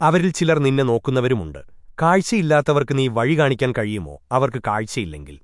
അവരിൽ ചിലർ നിന്നെ നോക്കുന്നവരുമുണ്ട്. കാഴ്ചയില്ലാത്തവർക്ക് നീ വഴി കാണിക്കാൻ കഴിയുമോ? അവർക്ക് കാഴ്ചയില്ലെങ്കിൽ.